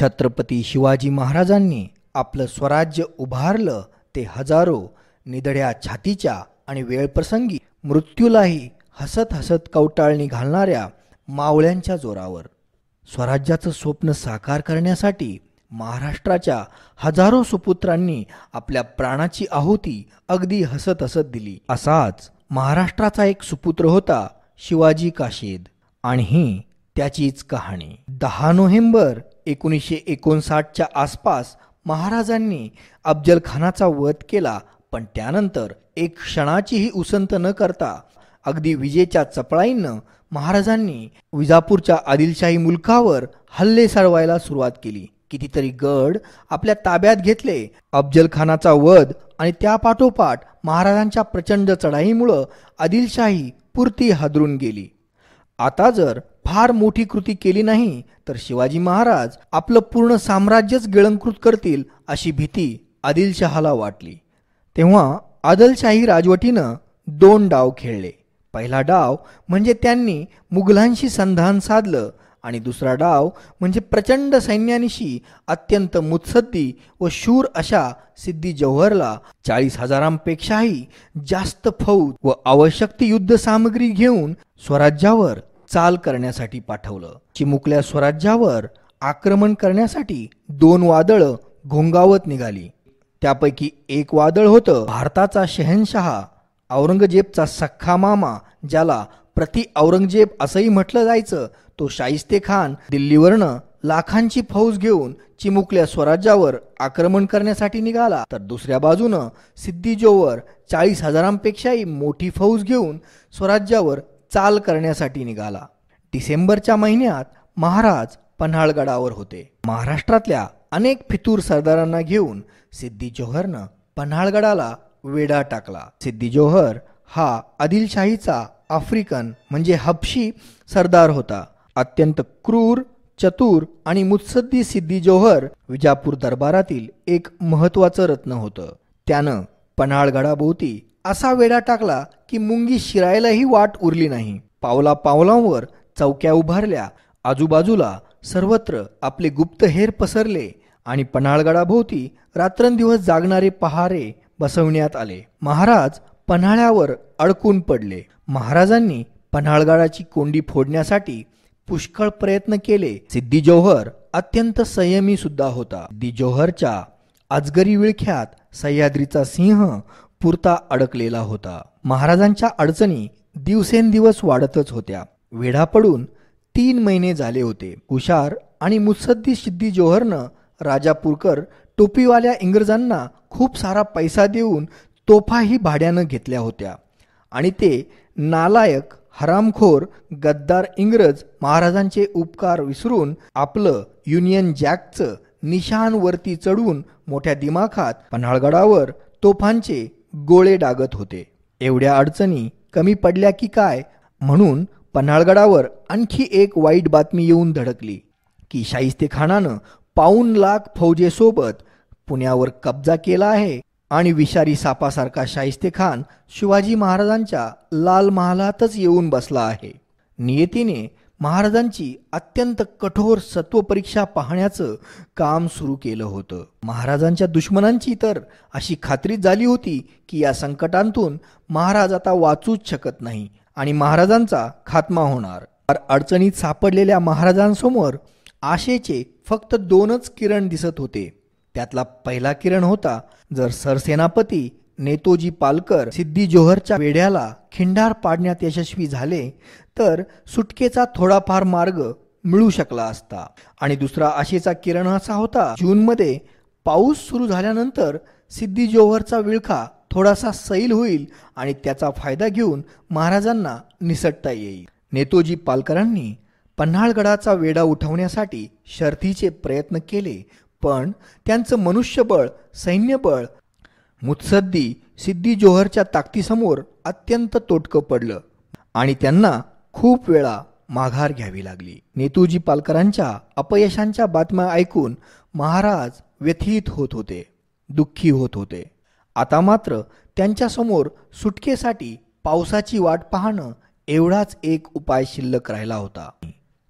छत्रपती शिवाजी महाराजांनी आपलं स्वराज्य उभारलं ते हजारो निधड्या छातीच्या आणि वेळप्रसंगी मृत्यूलाही हसत हसत कवटाळणी घालणाऱ्या मावळ्यांच्या जोरावर. स्वराज्याचं स्वप्न साकार करण्यासाठी महाराष्ट्राच्या हजारो सुपुत्रांनी आपल्या प्राणाची आहुती अगदी हसत हसत दिली. असाच महाराष्ट्राचा एक सुपुत्र होता शिवाजी काशेद. आणि ही त्याचीच कहाणी. दहा नोव्हेंबर एकोणीसशे एकोणसाठच्या आसपास महाराजांनी अफजल खानाचा वध केला पण त्यानंतर एक क्षणाचीही उसंत न करता अगदी विजेच्या चपळाईनं महाराजांनी विजापूरच्या आदिलशाही मुलकावर हल्ले साळवायला सुरुवात केली. कितीतरी गड आपल्या ताब्यात घेतले. अफजल खानाचा वध आणि त्यापाठोपाठ महाराजांच्या प्रचंड चढाईमुळं आदिलशाही पुरती हादरून गेली. आता जर फार मोठी कृती केली नाही तर शिवाजी महाराज आपलं पूर्ण साम्राज्यच गिळंकृत करतील अशी भीती आदिलशहाला वाटली. तेव्हा आदिलशाही राजवटीनं दोन डाव खेळले. पहिला डाव म्हणजे त्यांनी मुघलांशी संधान साधलं आणि दुसरा डाव म्हणजे प्रचंड सैन्यानिशी अत्यंत मुत्सद्दी व शूर अशा सिद्धी जौहरला चाळीस हजारांपेक्षाही जास्त फौज व आवश्यक ती युद्ध सामग्री घेऊन स्वराज्यावर चाल करण्यासाठी पाठवलं. चिमुकल्या स्वराज्यावर आक्रमण करण्यासाठी दोन वादळं घोंगावत निघाली. त्यापैकी एक वादळ होतं भारताचा शहनशहा औरंगजेबचा सख्खा मामा ज्याला प्रति औरंगजेब असंही म्हटलं जायचं तो शाहिस्ते खान दिल्लीवरनं लाखांची फौज घेऊन चिमुकल्या स्वराज्यावर आक्रमण करण्यासाठी निघाला. तर दुसऱ्या बाजूनं सिद्धी जोवर चाळीस हजारांपेक्षाही मोठी फौज घेऊन स्वराज्यावर चाल करण्यासाठी निघाला. डिसेंबरच्या महिन्यात महाराज पन्हाळगडावर होते. महाराष्ट्रातल्या अनेक फितूर सरदारांना घेऊन सिद्धी जोहरनं पन्हाळगडाला वेढा टाकला. सिद्धी जोहर हा आदिलशाहीचा आफ्रिकन म्हणजे हबशी सरदार होता. अत्यंत क्रूर चतुर आणि मुत्सद्दी सिद्धी जोहर विजापूर दरबारातील एक महत्वाचं रत्न होतं. त्यानं पन्हाळगडाभोवती असा वेढा टाकला की मुंगी शिरायलाही वाट उरली नाही. पावला पावलांवर चौक्या उभारल्या. आजूबाजूला सर्वत्र आपले गुप्त हेर पसरले आणि पन्हाळगडाभोवती रात्रंदिवस जागणारे पहारे बसवण्यात आले. महाराज पन्हाळ्यावर अडकून पडले. महाराजांनी पन्हाळगडाची कोंडी फोडण्यासाठी पुष्कळ प्रयत्न केले. सिद्धी जोहर अत्यंत संयमी सुद्धा होता. सिद्धी जोहरच्या अजगरी विळख्यात सह्याद्रीचा सिंह पुरता अडकलेला होता. महाराजांच्या अडचणी दिवसेंदिवस वाढतच होत्या. वेढा पडून तीन महिने झाले होते. हुशार आणि मुत्सद्दी सिद्धी जोहरनं राजापूरकर टोपीवाल्या इंग्रजांना खूप सारा पैसा देऊन तोफाही भाड्यानं घेतल्या होत्या. आणि ते नालायक हरामखोर गद्दार इंग्रज महाराजांचे उपकार विसरून आपलं युनियन जॅकचं निशानवरती चढून मोठ्या दिमाखात पन्हाळगडावर तोफांचे गोळे डागत होते. एवढ्या अडचणी कमी पडल्या की काय? म्हणून पन्हाळगडावर आणखी एक वाईट बातमी येऊन धडकली. की शाहिस्ते खानानं पाऊन लाख फौजेसोबत पुण्यावर कब्जा केला आहे आणि विषारी सापासारखा शाहिस्ते खान शिवाजी महाराजांच्या लाल महालातच येऊन बसला आहे. नियतीने महाराजांची अत्यंत कठोर सत्वपरीक्षा पाहण्याचं काम सुरू केलं होतं. महाराजांच्या दुश्मनांची तर अशी खात्री झाली होती की या संकटांतून महाराज आता वाचूच शकत नाही आणि महाराजांचा खात्मा होणार. अडचणीत सापडलेल्या महाराजांसमोर आशेचे फक्त दोनच किरण दिसत होते. त्यातला पहिला किरण होता जर सरसेनापती नेतोजी पालकर सिद्धी जोहरच्या वेढ्याला खिंडार पाडण्यात यशस्वी झाले तर सुटकेचा थोडाफार मार्ग मिळू शकला असता. आणि दुसरा आशेचा किरण असा होता जूनमध्ये पाऊस सुरू झाल्यानंतर सिद्धी जोहरचा विळखा थोडासा सैल होईल आणि त्याचा फायदा घेऊन महाराजांना निसटता येईल. नेतोजी पालकरांनी पन्हाळगडाचा वेढा उठवण्यासाठी शर्थीचे प्रयत्न केले पण त्यांचं मनुष्यबळ सैन्यबळ मुत्सद्दी सिद्धी जोहरच्या ताकदीसमोर अत्यंत तोटकं पडलं. आणि त्यांना खूप वेळा माघार घ्यावी लागली. नेतूजी पालकरांच्या अपयशांच्या बातम्या ऐकून महाराज व्यथित होत होते दुःखी होत होते. आता मात्र त्यांच्यासमोर सुटकेसाठी पावसाची वाट पाहणं एवढाच एक उपाय शिल्लक राहिला होता.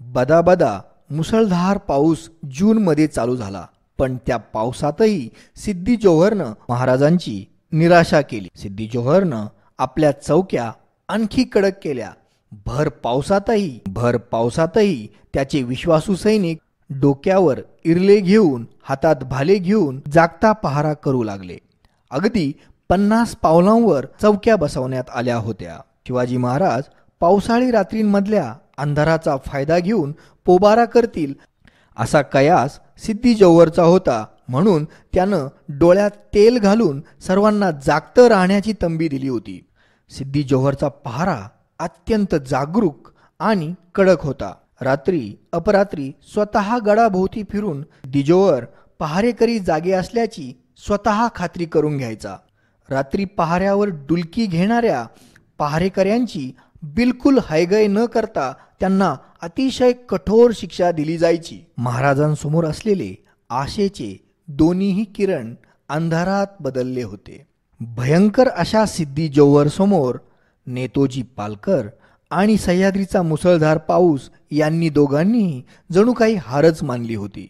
बदाबदा मुसळधार पाऊस जूनमध्ये चालू झाला. पण त्या पावसातही सिद्धी जोहरनं महाराजांची निराशा केली. सिद्धी जोहरनं आपल्या चौक्या आणखी कडक केल्या. भर पावसातही भर पावसातही त्याचे विश्वासू सैनिक डोक्यावर इरले घेऊन हातात भाले घेऊन जागता पहारा करू लागले. अगदी पन्नास पावलांवर चौक्या बसवण्यात आल्या होत्या. शिवाजी महाराज पावसाळी रात्रींमधल्या अंधाराचा फायदा घेऊन पोबारा करतील असा कयास सिद्धी जौहरचा होता. म्हणून त्यानं डोळ्यात तेल घालून सर्वांना जागतं राहण्याची तंबी दिली होती. सिद्धी जौहरचा पहारा अत्यंत जागरूक आणि कडक होता. रात्री अपरात्री स्वतः गडाभोवती फिरून दिजोवर पहारेकरी जागे असल्याची स्वतः खात्री करून घ्यायचा. रात्री पहाऱ्यावर डुलकी घेणाऱ्या पहारेकऱ्यांची बिलकुल हायगय न करता त्यांना अतिशय कठोर शिक्षा दिली जायची. महाराजांसमोर असलेले आशेचे दोन्हीही किरण अंधारात बदलले होते. भयंकर अशा सिद्धी समोर नेतोजी पालकर आणि सह्याद्रीचा मुसळधार पाऊस यांनी दोघांनीही जणू काही हारच मानली होती.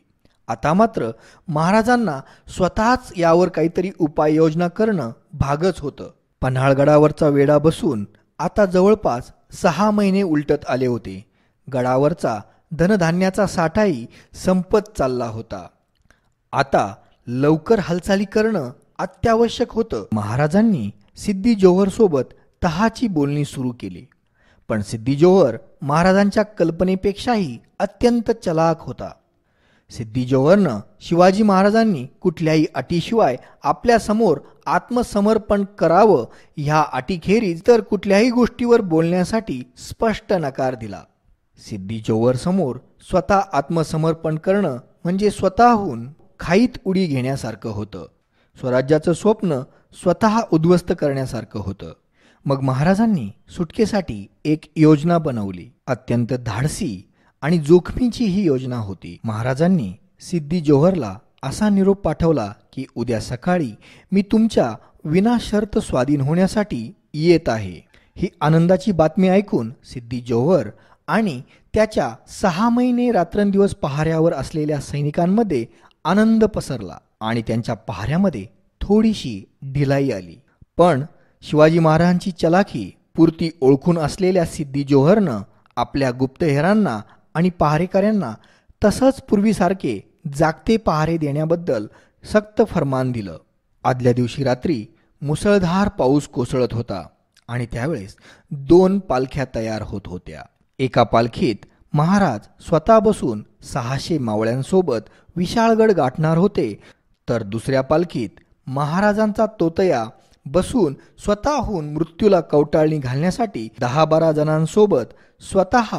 आता मात्र महाराजांना स्वतःच यावर काहीतरी उपाययोजना करणं भागच होतं. पन्हाळगडावरचा वेढा बसून आता जवळपास सहा महिने उलटत आले होते. गडावरचा धनधान्याचा साठाही संपत चालला होता. आता लवकर हालचाली करणं अत्यावश्यक होतं. महाराजांनी सिद्धी जोहरसोबत तहाची बोलणी सुरू केली. पण सिद्धी जोहर महाराजांच्या कल्पनेपेक्षाही अत्यंत चलाक होता. सिद्धी जोहरनं शिवाजी महाराजांनी कुठल्याही अटीशिवाय आपल्यासमोर आत्मसमर्पण करावं ह्या अटीखेरीज तर कुठल्याही गोष्टीवर बोलण्यासाठी स्पष्ट नकार दिला. सिद्धिजोवर समोर स्वतः आत्मसमर्पण करणं म्हणजे स्वतःहून खाईत उडी घेण्यासारखं होतं. स्वराज्याचं स्वप्न स्वतः उद्ध्वस्त करण्यासारखं होतं. मग महाराजांनी सुटकेसाठी एक योजना बनवली. अत्यंत धाडसी आणि जोखमीची ही योजना होती. महाराजांनी सिद्धी जोहरला असा निरोप पाठवला की उद्या सकाळी मी तुमच्या विनाशर्त स्वाधीन होण्यासाठी येत आहे. ही आनंदाची बातमी ऐकून सिद्धी जोहर आणि त्याच्या सहा महिने रात्रंदिवस पहाऱ्यावर असलेल्या सैनिकांमध्ये आनंद पसरला आणि त्यांच्या पहाऱ्यामध्ये थोडीशी ढिलाई आली. पण शिवाजी महाराजांची चलाखी पुरती ओळखून असलेल्या सिद्धी जोहरनं आपल्या गुप्तहेरांना आणि पहारेकऱ्यांना तसंच पूर्वीसारखे जागते पहारे देण्याबद्दल सक्त फरमान दिलं. आदल्या दिवशी रात्री मुसळधार पाऊस कोसळत होता आणि त्यावेळेस दोन पालख्या तयार होत होत्या. एका पालखीत महाराज स्वतः बसून सहाशे मावळ्यांसोबत विशाळगड गाठणार होते तर दुसऱ्या पालखीत महाराजांचा तोतया बसून स्वतःहून मृत्यूला कवटाळणी घालण्यासाठी दहा बारा जणांसोबत स्वतः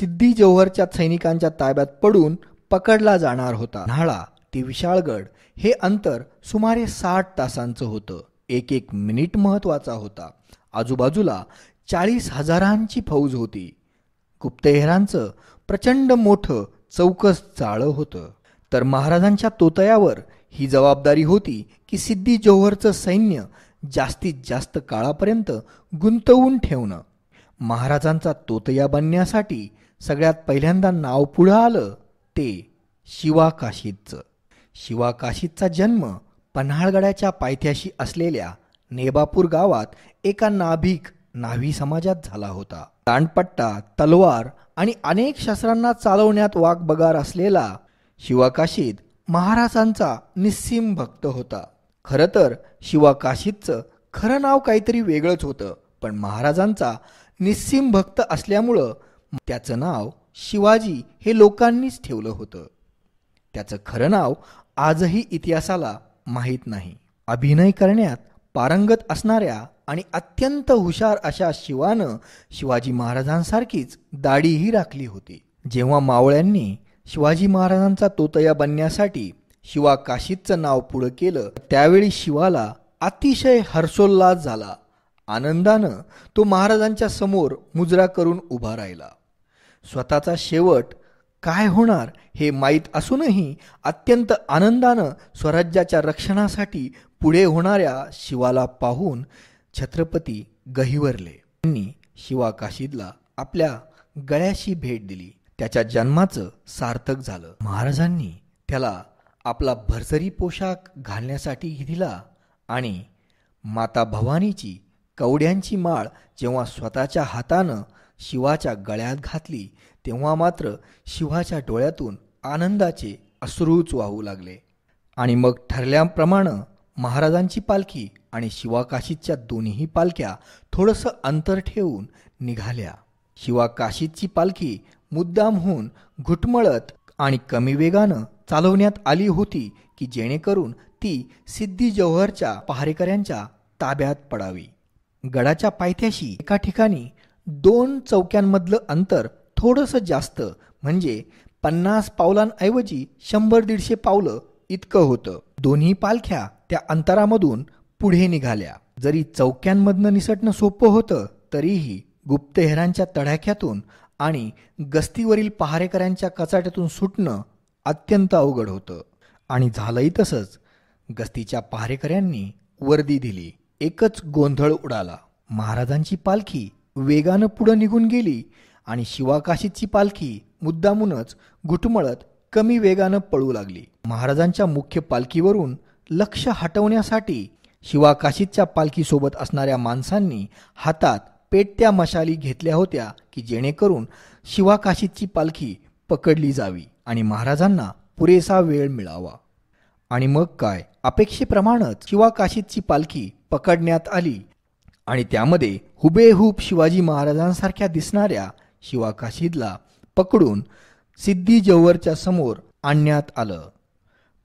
सिद्धी जौहरच्या सैनिकांच्या ताब्यात पडून पकडला जाणार होता. न्हाळा ते विशाळगड हे अंतर सुमारे साठ तासांचं होतं. एक एक मिनिट महत्त्वाचा होता. आजूबाजूला चाळीस हजारांची फौज होती. गुप्तहेरांचं प्रचंड मोठं चौकस जाळं होतं. तर महाराजांच्या तोतयावर ही जबाबदारी होती की सिद्धी जौहरचं सैन्य जास्तीत जास्त काळापर्यंत गुंतवून ठेवणं. महाराजांचा तोतया बनण्यासाठी सगळ्यात पहिल्यांदा नाव पुढं आलं ते शिवा काशीदचं शिवा काशीदचा जन्म पन्हाळगडाच्या पायथ्याशी असलेल्या नेबापूर गावात एका नाभिक नाव्ही समाजात झाला होता. ताणपट्टा तलवार आणि अनेक शस्त्रांना चालवण्यात वाकबगार असलेला शिवाकाशीद महाराजांचा निस्सीम भक्त होता. खरं तर शिवाकाशीदचं खरं नाव काहीतरी वेगळंच होतं पण महाराजांचा निस्सीम भक्त असल्यामुळं त्याचं नाव शिवाजी हे लोकांनीच ठेवलं होतं. त्याचं खरं नाव आजही इतिहासाला माहीत नाही. अभिनय करण्यात पारंगत असणाऱ्या आणि अत्यंत हुशार अशा शिवानं शिवाजी महाराजांसारखीच दाढीही राखली होती. जेव्हा मावळ्यांनी शिवाजी महाराजांचा तोतया बनण्यासाठी शिवा काशीदचं नाव पुढं केलं त्यावेळी शिवाला अतिशय हर्षोल्लास झाला. आनंदानं तो महाराजांच्या समोर मुजरा करून उभा राहिला. स्वतःचा शेवट काय होणार हे माहीत असूनही अत्यंत आनंदानं स्वराज्याच्या रक्षणासाठी पुढे होणाऱ्या शिवाला पाहून छत्रपती गहिवरले. त्यांनी शिवा काशीदला आपल्या गळ्याशी भेट दिली. त्याच्या जन्माचं सार्थक झालं. महाराजांनी त्याला आपला भरसरी पोशाख घालण्यासाठी दिला आणि माता भवानीची कवड्यांची माळ जेव्हा स्वतःच्या हातानं शिवाच्या गळ्यात घातली तेव्हा मात्र शिवाच्या डोळ्यातून आनंदाचे अश्रूच वाहू लागले. आणि मग ठरल्याप्रमाणे महाराजांची पालखी आणि शिवाकाशीच्या दोन्ही पालख्या थोडंसं अंतर ठेवून निघाल्या. शिवाकाशीची पालखी मुद्दामहून घुटमळत आणि कमी वेगानं चालवण्यात आली होती की जेणेकरून ती सिद्धी जौहरच्या पहारेकऱ्यांच्या ताब्यात पडावी. गडाच्या पायथ्याशी एका ठिकाणी दोन चौक्यांमधलं अंतर थोडंसं जास्त म्हणजे पन्नास पावलांऐवजी शंभर दीडशे पावलं इतकं होतं. दोन्ही पालख्या त्या अंतरामधून पुढे निघाल्या. जरी चौक्यांमधनं निसटणं सोपं होतं तरीही गुप्तहेरांच्या तडाख्यातून आणि गस्तीवरील पहारेकऱ्यांच्या कचाट्यातून सुटणं अत्यंत अवघड होतं. आणि झालंही तसंच. गस्तीच्या पहारेकऱ्यांनी वर्दी दिली. एकच गोंधळ उडाला. महाराजांची पालखी वेगानं पुढं निघून गेली आणि शिवाकाशीची पालखी मुद्दामूनच घुटमळत कमी वेगानं पळू लागली. महाराजांच्या मुख्य पालखीवरून लक्ष हटवण्यासाठी शिवाकाशीच्या पालखीसोबत असणाऱ्या माणसांनी हातात पेटत्या मशाली घेतल्या होत्या की जेणेकरून शिवाकाशीची पालखी पकडली जावी आणि महाराजांना पुरेसा वेळ मिळावा. आणि मग काय? अपेक्षेप्रमाणेच शिवाकाशीची पालखी पकडण्यात आली. आणि त्यामध्ये हुबेहूब शिवाजी महाराजांसारख्या दिसणाऱ्या शिवाकाशीदला पकडून सिद्धी जव्हरच्या समोर आणण्यात आलं.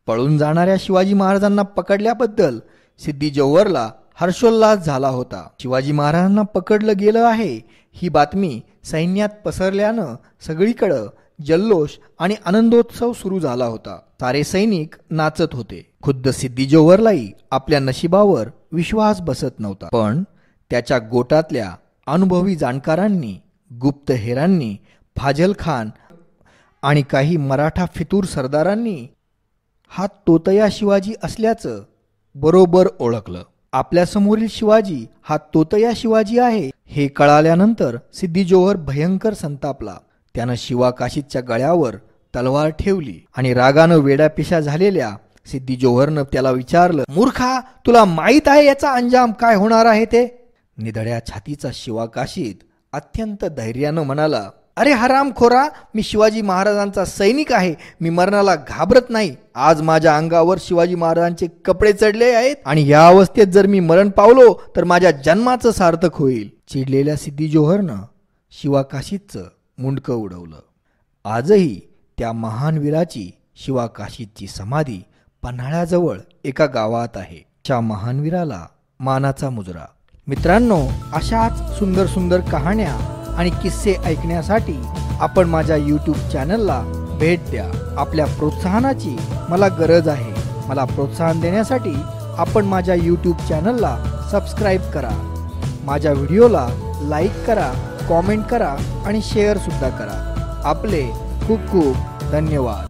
पळून जाणाऱ्या शिवाजी महाराजांना पकडल्याबद्दल सिद्धी जव्हरला हर्षोल्लास झाला होता. शिवाजी महाराजांना पकडलं गेलं आहे ही बातमी सैन्यात पसरल्यानं सगळीकडं जल्लोष आणि आनंदोत्सव सुरू झाला होता. सारे सैनिक नाचत होते. खुद्द सिद्धी जोवरलाही आपल्या नशिबावर विश्वास बसत नव्हता. पण त्याच्या गोटातल्या अनुभवी जाणकारांनी गुप्तहेरांनी फाजल खान आणि काही मराठा फितूर सरदारांनी हा तोतया शिवाजी असल्याचं बरोबर ओळखलं. आपल्यासमोरील शिवाजी हा तोतया शिवाजी आहे हे कळाल्यानंतर सिद्धी जोहर भयंकर संतापला. त्यानं शिवाकाशीच्या गळ्यावर तलवार ठेवली आणि रागानं वेडापिशा झालेल्या सिद्धी जोहरनं त्याला विचारलं मूर्खा तुला माहीत आहे याचा अंजाम काय होणार आहे ते? निधड्या छातीचा शिवा काशीत अत्यंत धैर्यानं म्हणाला अरे हरामखोरा मी शिवाजी महाराजांचा सैनिक आहे. मी मरणाला घाबरत नाही. आज माझ्या अंगावर शिवाजी महाराजांचे कपडे चढले आहेत आणि या अवस्थेत जर मी मरण पावलो तर माझ्या जन्माचं सार्थक होईल. चिडलेल्या सिद्धी जोहरनं शिवाकाशीतचं मुंडकं उडवलं. आजही त्या महान वीराची शिवाकाशीतची समाधी पन्हाळ्याजवळ एका गावात आहे. त्या महानवीराला मानाचा मुजरा. मित्रांनो अशाच सुंदर सुंदर कहाण्या आणि किस्से ऐकण्यासाठी आपण माझ्या यूट्यूब चॅनलला भेट द्या. आपल्या प्रोत्साहनाची मला गरज आहे. मला प्रोत्साहन देण्यासाठी आपण माझ्या यूट्यूब चॅनलला सबस्क्राईब करा. माझ्या व्हिडिओला लाईक करा कॉमेंट करा आणि शेअरसुद्धा करा. आपले खूप खूप धन्यवाद.